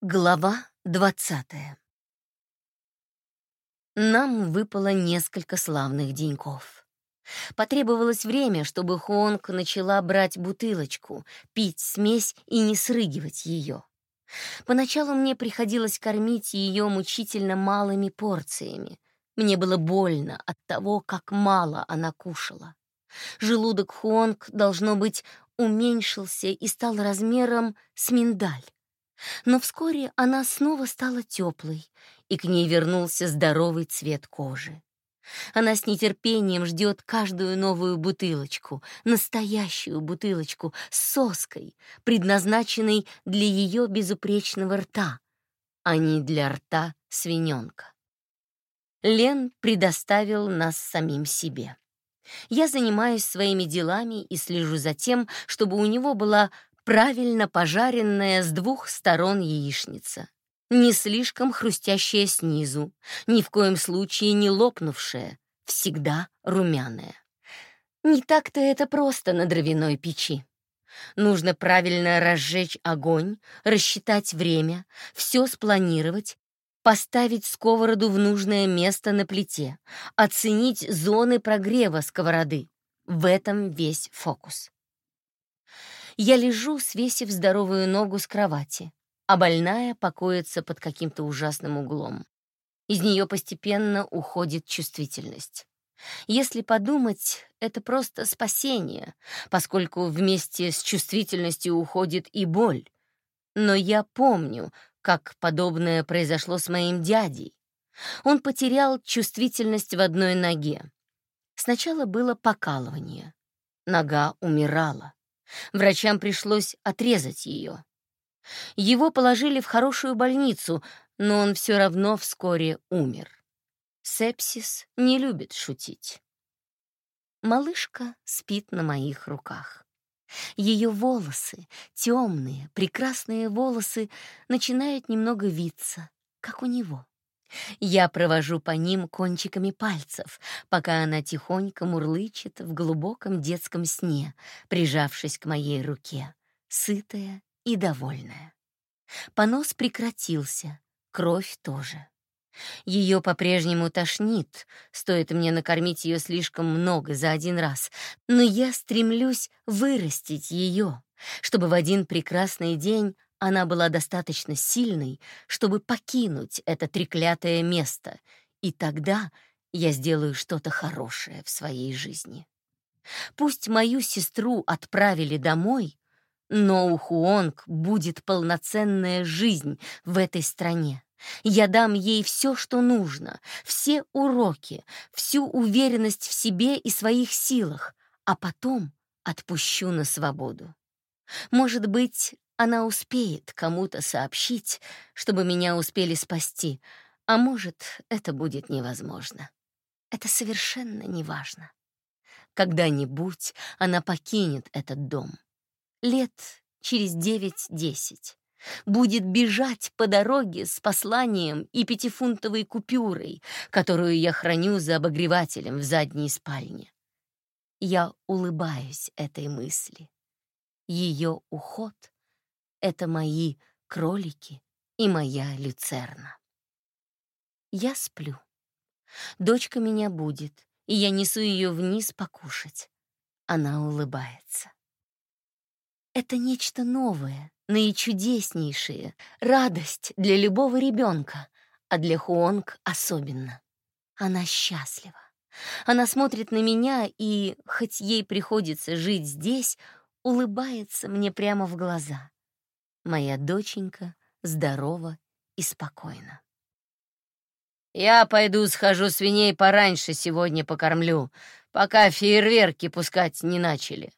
Глава двадцатая Нам выпало несколько славных деньков. Потребовалось время, чтобы Хуонг начала брать бутылочку, пить смесь и не срыгивать ее. Поначалу мне приходилось кормить ее мучительно малыми порциями. Мне было больно от того, как мало она кушала. Желудок Хуонг, должно быть, уменьшился и стал размером с миндаль. Но вскоре она снова стала теплой, и к ней вернулся здоровый цвет кожи. Она с нетерпением ждет каждую новую бутылочку, настоящую бутылочку с соской, предназначенной для ее безупречного рта, а не для рта свиненка. Лен предоставил нас самим себе. Я занимаюсь своими делами и слежу за тем, чтобы у него была правильно пожаренная с двух сторон яичница. Не слишком хрустящая снизу, ни в коем случае не лопнувшая, всегда румяная. Не так-то это просто на дровяной печи. Нужно правильно разжечь огонь, рассчитать время, все спланировать, поставить сковороду в нужное место на плите, оценить зоны прогрева сковороды. В этом весь фокус. Я лежу, свесив здоровую ногу с кровати, а больная покоится под каким-то ужасным углом. Из нее постепенно уходит чувствительность. Если подумать, это просто спасение, поскольку вместе с чувствительностью уходит и боль. Но я помню, как подобное произошло с моим дядей. Он потерял чувствительность в одной ноге. Сначала было покалывание. Нога умирала. Врачам пришлось отрезать ее. Его положили в хорошую больницу, но он все равно вскоре умер. Сепсис не любит шутить. Малышка спит на моих руках. Ее волосы, темные, прекрасные волосы, начинают немного виться, как у него. Я провожу по ним кончиками пальцев, пока она тихонько мурлычет в глубоком детском сне, прижавшись к моей руке, сытая и довольная. Понос прекратился, кровь тоже. Ее по-прежнему тошнит, стоит мне накормить ее слишком много за один раз, но я стремлюсь вырастить ее, чтобы в один прекрасный день она была достаточно сильной, чтобы покинуть это треклятое место, и тогда я сделаю что-то хорошее в своей жизни. Пусть мою сестру отправили домой, но у Хуонг будет полноценная жизнь в этой стране. Я дам ей все, что нужно, все уроки, всю уверенность в себе и своих силах, а потом отпущу на свободу. Может быть, она успеет кому-то сообщить, чтобы меня успели спасти, а может, это будет невозможно. Это совершенно неважно. Когда-нибудь она покинет этот дом. Лет через девять-десять. Будет бежать по дороге с посланием и пятифунтовой купюрой, которую я храню за обогревателем в задней спальне. Я улыбаюсь этой мысли. Ее уход — это мои кролики и моя люцерна. Я сплю. Дочка меня будет, и я несу ее вниз покушать. Она улыбается. Это нечто новое, наичудеснейшее, радость для любого ребенка, а для Хуонг особенно. Она счастлива. Она смотрит на меня и, хоть ей приходится жить здесь, улыбается мне прямо в глаза. Моя доченька здорова и спокойна. «Я пойду схожу свиней пораньше сегодня покормлю, пока фейерверки пускать не начали».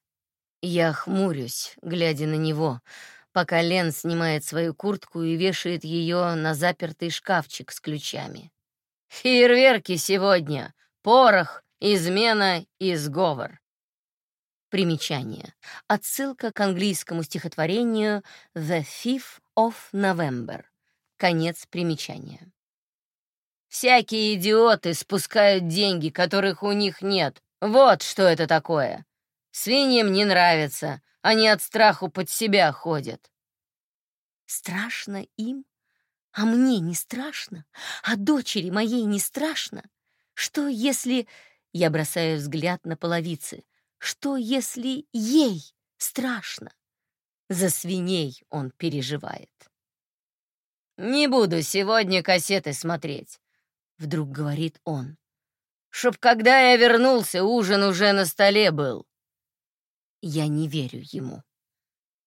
Я хмурюсь, глядя на него, пока Лен снимает свою куртку и вешает ее на запертый шкафчик с ключами. «Фейерверки сегодня! Порох, измена и сговор!» Примечание. Отсылка к английскому стихотворению «The Thief of November». Конец примечания. «Всякие идиоты спускают деньги, которых у них нет. Вот что это такое. Свиньям не нравится, они от страху под себя ходят». Страшно им А мне не страшно? А дочери моей не страшно? Что, если... Я бросаю взгляд на половицы. Что, если ей страшно? За свиней он переживает. «Не буду сегодня кассеты смотреть», — вдруг говорит он. «Чтоб когда я вернулся, ужин уже на столе был». Я не верю ему.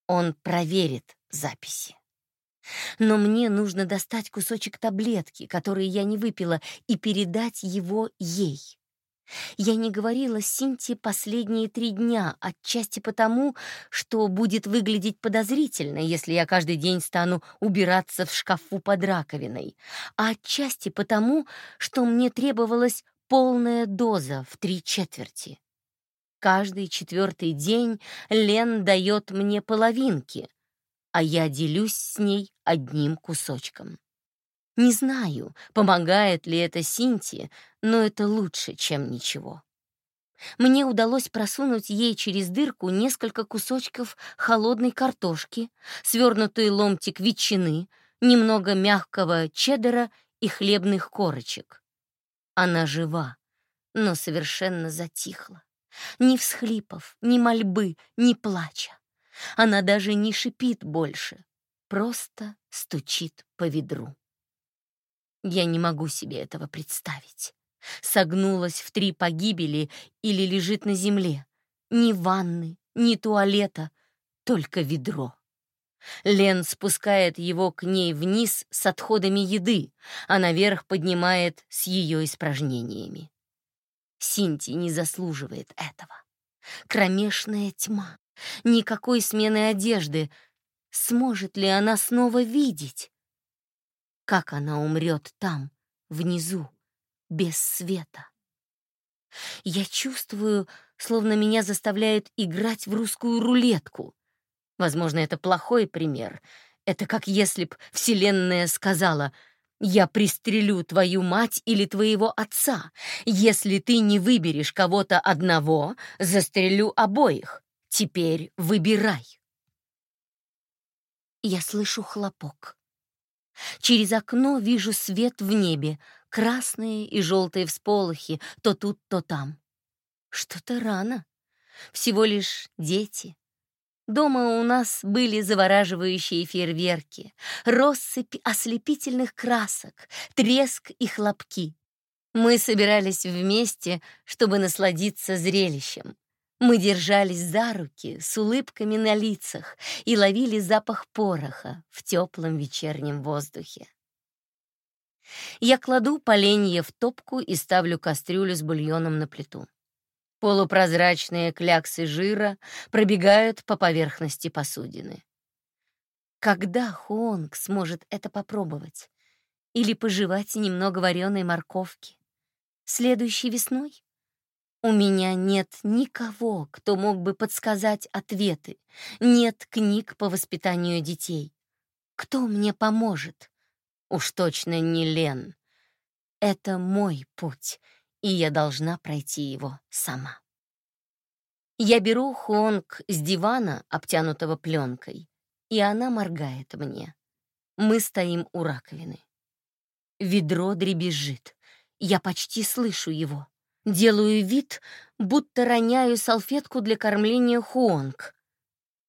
Он проверит записи. Но мне нужно достать кусочек таблетки, который я не выпила, и передать его ей. Я не говорила с Синти последние три дня, отчасти потому, что будет выглядеть подозрительно, если я каждый день стану убираться в шкафу под раковиной, а отчасти потому, что мне требовалась полная доза в три четверти. Каждый четвертый день Лен дает мне половинки, а я делюсь с ней одним кусочком. Не знаю, помогает ли это Синтии, но это лучше, чем ничего. Мне удалось просунуть ей через дырку несколько кусочков холодной картошки, свернутый ломтик ветчины, немного мягкого чеддера и хлебных корочек. Она жива, но совершенно затихла. Ни всхлипов, ни мольбы, ни плача. Она даже не шипит больше, просто стучит по ведру. Я не могу себе этого представить. Согнулась в три погибели или лежит на земле. Ни ванны, ни туалета, только ведро. Лен спускает его к ней вниз с отходами еды, а наверх поднимает с ее испражнениями. Синти не заслуживает этого. Кромешная тьма, никакой смены одежды. Сможет ли она снова видеть? Как она умрет там, внизу, без света? Я чувствую, словно меня заставляют играть в русскую рулетку. Возможно, это плохой пример. Это как если б Вселенная сказала «Я пристрелю твою мать или твоего отца. Если ты не выберешь кого-то одного, застрелю обоих. Теперь выбирай». Я слышу хлопок. Через окно вижу свет в небе, красные и желтые всполохи, то тут, то там. Что-то рано. Всего лишь дети. Дома у нас были завораживающие фейерверки, россыпь ослепительных красок, треск и хлопки. Мы собирались вместе, чтобы насладиться зрелищем. Мы держались за руки с улыбками на лицах и ловили запах пороха в теплом вечернем воздухе. Я кладу поленье в топку и ставлю кастрюлю с бульоном на плиту. Полупрозрачные кляксы жира пробегают по поверхности посудины. Когда Хуонг сможет это попробовать? Или пожевать немного вареной морковки? Следующей весной? У меня нет никого, кто мог бы подсказать ответы. Нет книг по воспитанию детей. Кто мне поможет? Уж точно не Лен. Это мой путь, и я должна пройти его сама. Я беру Хонг с дивана, обтянутого пленкой, и она моргает мне. Мы стоим у раковины. Ведро дребезжит. Я почти слышу его. Делаю вид, будто роняю салфетку для кормления Хуонг.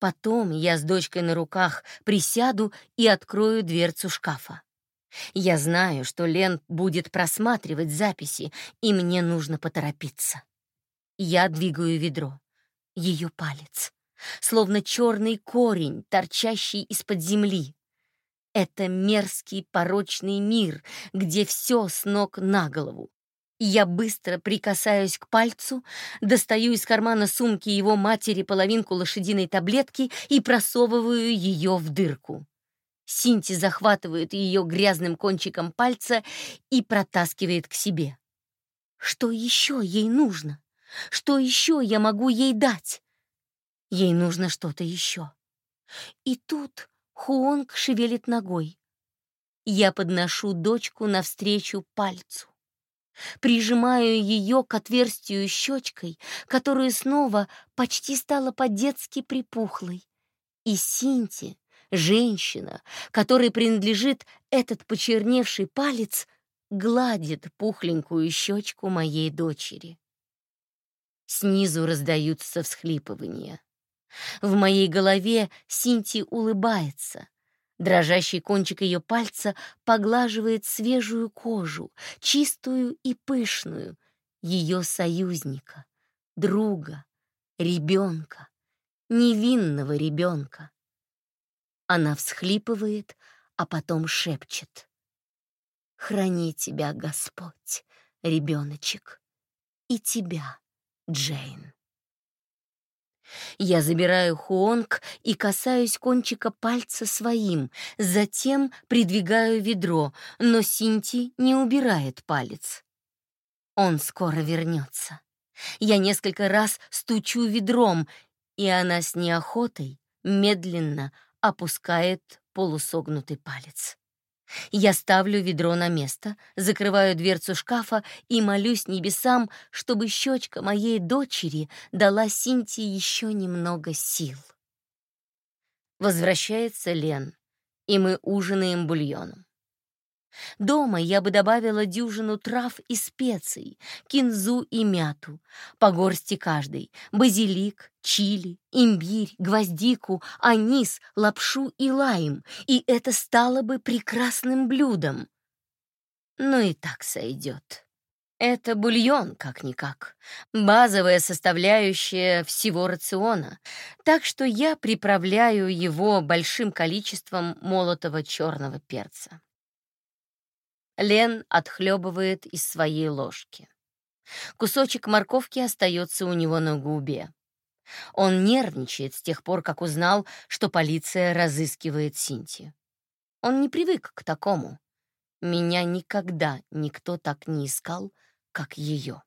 Потом я с дочкой на руках присяду и открою дверцу шкафа. Я знаю, что Лен будет просматривать записи, и мне нужно поторопиться. Я двигаю ведро. Ее палец. Словно черный корень, торчащий из-под земли. Это мерзкий порочный мир, где все с ног на голову. Я быстро прикасаюсь к пальцу, достаю из кармана сумки его матери половинку лошадиной таблетки и просовываю ее в дырку. Синти захватывает ее грязным кончиком пальца и протаскивает к себе. Что еще ей нужно? Что еще я могу ей дать? Ей нужно что-то еще. И тут Хуонг шевелит ногой. Я подношу дочку навстречу пальцу прижимаю ее к отверстию щечкой, которая снова почти стала по-детски припухлой. И Синти женщина, которой принадлежит этот почерневший палец, гладит пухленькую щечку моей дочери. Снизу раздаются всхлипывания. В моей голове Синти улыбается. Дрожащий кончик ее пальца поглаживает свежую кожу, чистую и пышную, ее союзника, друга, ребенка, невинного ребенка. Она всхлипывает, а потом шепчет. «Храни тебя, Господь, ребеночек, и тебя, Джейн». Я забираю Хуонг и касаюсь кончика пальца своим, затем придвигаю ведро, но Синти не убирает палец. Он скоро вернется. Я несколько раз стучу ведром, и она с неохотой медленно опускает полусогнутый палец. Я ставлю ведро на место, закрываю дверцу шкафа и молюсь небесам, чтобы щечка моей дочери дала Синтии еще немного сил. Возвращается Лен, и мы ужинаем бульоном. Дома я бы добавила дюжину трав и специй, кинзу и мяту, по горсти каждой, базилик, чили, имбирь, гвоздику, анис, лапшу и лайм, и это стало бы прекрасным блюдом. Но и так сойдет. Это бульон, как-никак, базовая составляющая всего рациона, так что я приправляю его большим количеством молотого черного перца. Лен отхлебывает из своей ложки. Кусочек морковки остается у него на губе. Он нервничает с тех пор, как узнал, что полиция разыскивает Синтию. Он не привык к такому. Меня никогда никто так не искал, как ее.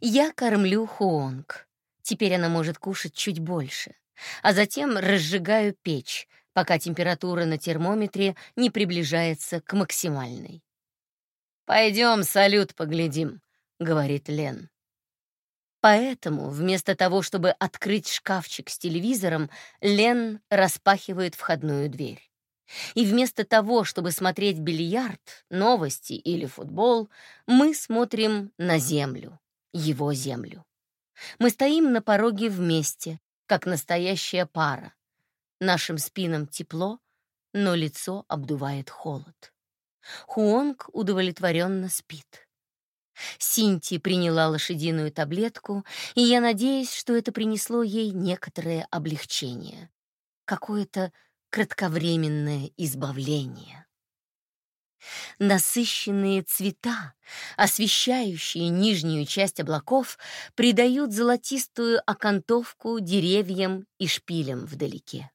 Я кормлю Хуонг. Теперь она может кушать чуть больше. А затем разжигаю печь, пока температура на термометре не приближается к максимальной. «Пойдем салют поглядим», — говорит Лен. Поэтому вместо того, чтобы открыть шкафчик с телевизором, Лен распахивает входную дверь. И вместо того, чтобы смотреть бильярд, новости или футбол, мы смотрим на землю, его землю. Мы стоим на пороге вместе, как настоящая пара, Нашим спинам тепло, но лицо обдувает холод. Хуонг удовлетворенно спит. Синти приняла лошадиную таблетку, и я надеюсь, что это принесло ей некоторое облегчение, какое-то кратковременное избавление. Насыщенные цвета, освещающие нижнюю часть облаков, придают золотистую окантовку деревьям и шпилям вдалеке.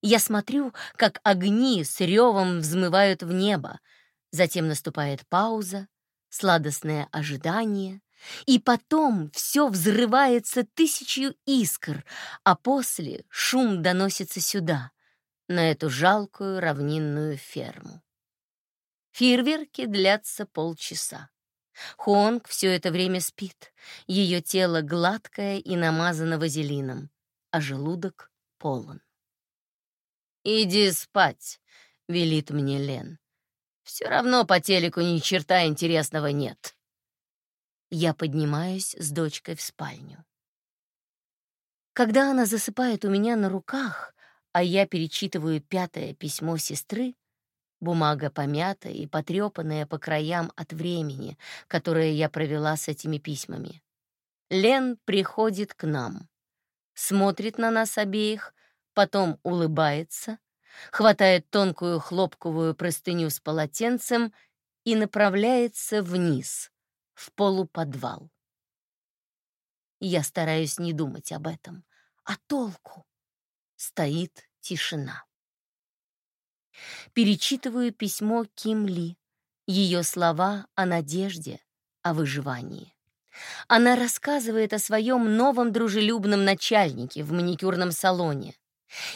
Я смотрю, как огни с ревом взмывают в небо. Затем наступает пауза, сладостное ожидание, и потом все взрывается тысячью искр, а после шум доносится сюда, на эту жалкую равнинную ферму. Фейерверки длятся полчаса. Хуонг все это время спит. Ее тело гладкое и намазано вазелином, а желудок полон. «Иди спать», — велит мне Лен. «Все равно по телеку ни черта интересного нет». Я поднимаюсь с дочкой в спальню. Когда она засыпает у меня на руках, а я перечитываю пятое письмо сестры, бумага помятая и потрепанная по краям от времени, которое я провела с этими письмами. Лен приходит к нам, смотрит на нас обеих, потом улыбается, хватает тонкую хлопковую простыню с полотенцем и направляется вниз, в полуподвал. Я стараюсь не думать об этом. А толку? Стоит тишина. Перечитываю письмо Ким Ли, ее слова о надежде, о выживании. Она рассказывает о своем новом дружелюбном начальнике в маникюрном салоне,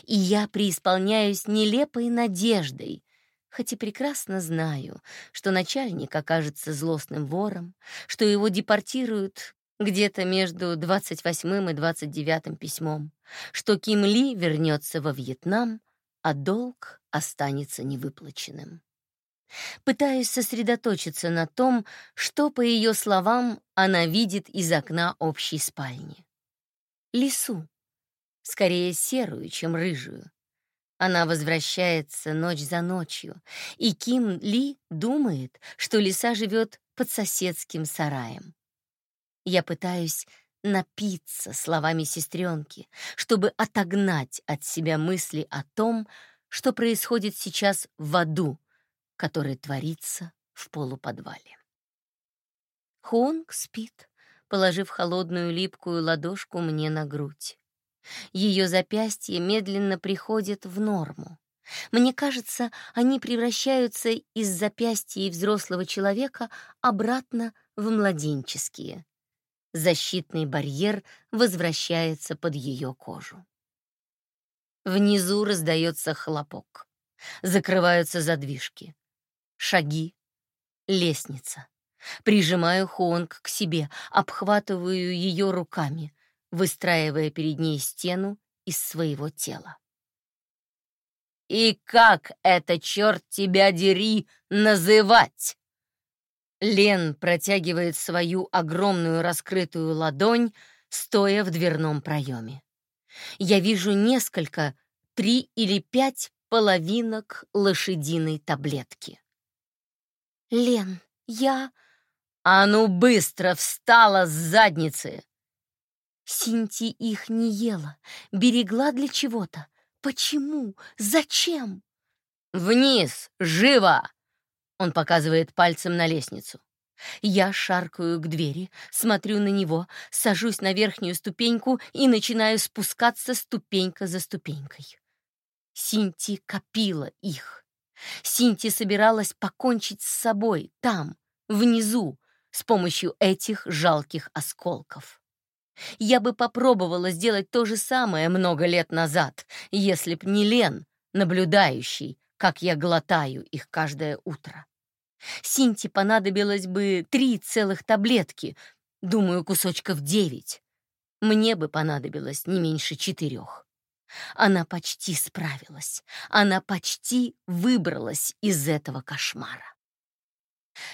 и я преисполняюсь нелепой надеждой, хоть и прекрасно знаю, что начальник окажется злостным вором, что его депортируют где-то между 28 и 29 письмом, что Ким Ли вернется во Вьетнам, а долг останется невыплаченным. Пытаюсь сосредоточиться на том, что, по ее словам, она видит из окна общей спальни. Лису, скорее серую, чем рыжую. Она возвращается ночь за ночью, и Ким Ли думает, что лиса живет под соседским сараем. Я пытаюсь напиться словами сестренки, чтобы отогнать от себя мысли о том, что происходит сейчас в аду, который творится в полуподвале. Хонг спит, положив холодную липкую ладошку мне на грудь. Ее запястья медленно приходят в норму. Мне кажется, они превращаются из запястья взрослого человека обратно в младенческие. Защитный барьер возвращается под ее кожу. Внизу раздается хлопок. Закрываются задвижки. Шаги. Лестница. Прижимаю Хуонг к себе, обхватываю ее руками, выстраивая перед ней стену из своего тела. «И как это, черт тебя дери, называть?» Лен протягивает свою огромную раскрытую ладонь, стоя в дверном проеме. Я вижу несколько, три или пять половинок лошадиной таблетки. «Лен, я...» «А ну быстро встала с задницы!» Синти их не ела, берегла для чего-то. Почему? Зачем? «Вниз! Живо!» Он показывает пальцем на лестницу. Я шаркаю к двери, смотрю на него, сажусь на верхнюю ступеньку и начинаю спускаться ступенька за ступенькой. Синти копила их. Синти собиралась покончить с собой там, внизу, с помощью этих жалких осколков. Я бы попробовала сделать то же самое много лет назад, если б не Лен, наблюдающий, как я глотаю их каждое утро. Синти понадобилось бы три целых таблетки, думаю, кусочков девять. Мне бы понадобилось не меньше четырех. Она почти справилась. Она почти выбралась из этого кошмара.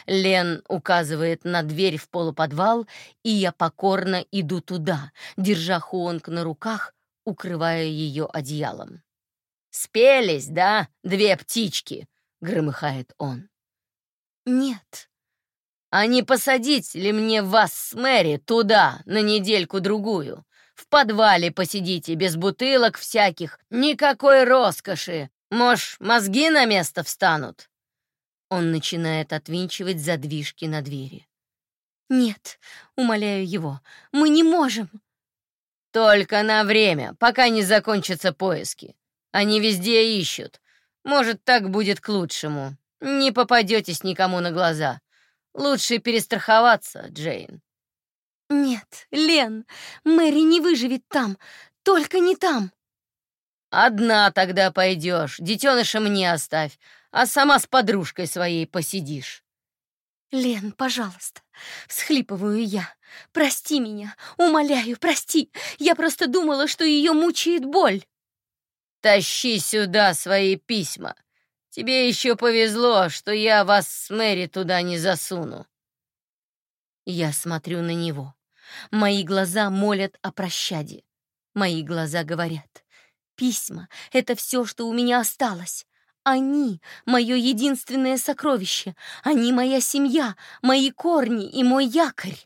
Лен указывает на дверь в полуподвал, и я покорно иду туда, держа Хуонг на руках, укрывая ее одеялом. «Спелись, да, две птички?» — громыхает он. «Нет». «А не посадить ли мне вас с Мэри туда на недельку-другую? В подвале посидите, без бутылок всяких, никакой роскоши. Может, мозги на место встанут?» Он начинает отвинчивать задвижки на двери. «Нет», — умоляю его, — «мы не можем». «Только на время, пока не закончатся поиски. Они везде ищут. Может, так будет к лучшему. Не попадетесь никому на глаза. Лучше перестраховаться, Джейн». «Нет, Лен, Мэри не выживет там, только не там». «Одна тогда пойдешь, детеныша мне оставь, а сама с подружкой своей посидишь». «Лен, пожалуйста», — всхлипываю я, — «прости меня, умоляю, прости, я просто думала, что ее мучает боль». «Тащи сюда свои письма», Тебе еще повезло, что я вас с Мэри туда не засуну. Я смотрю на него. Мои глаза молят о прощаде. Мои глаза говорят. Письма — это все, что у меня осталось. Они — мое единственное сокровище. Они — моя семья, мои корни и мой якорь.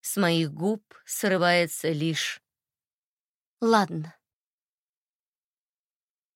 С моих губ срывается лишь... Ладно,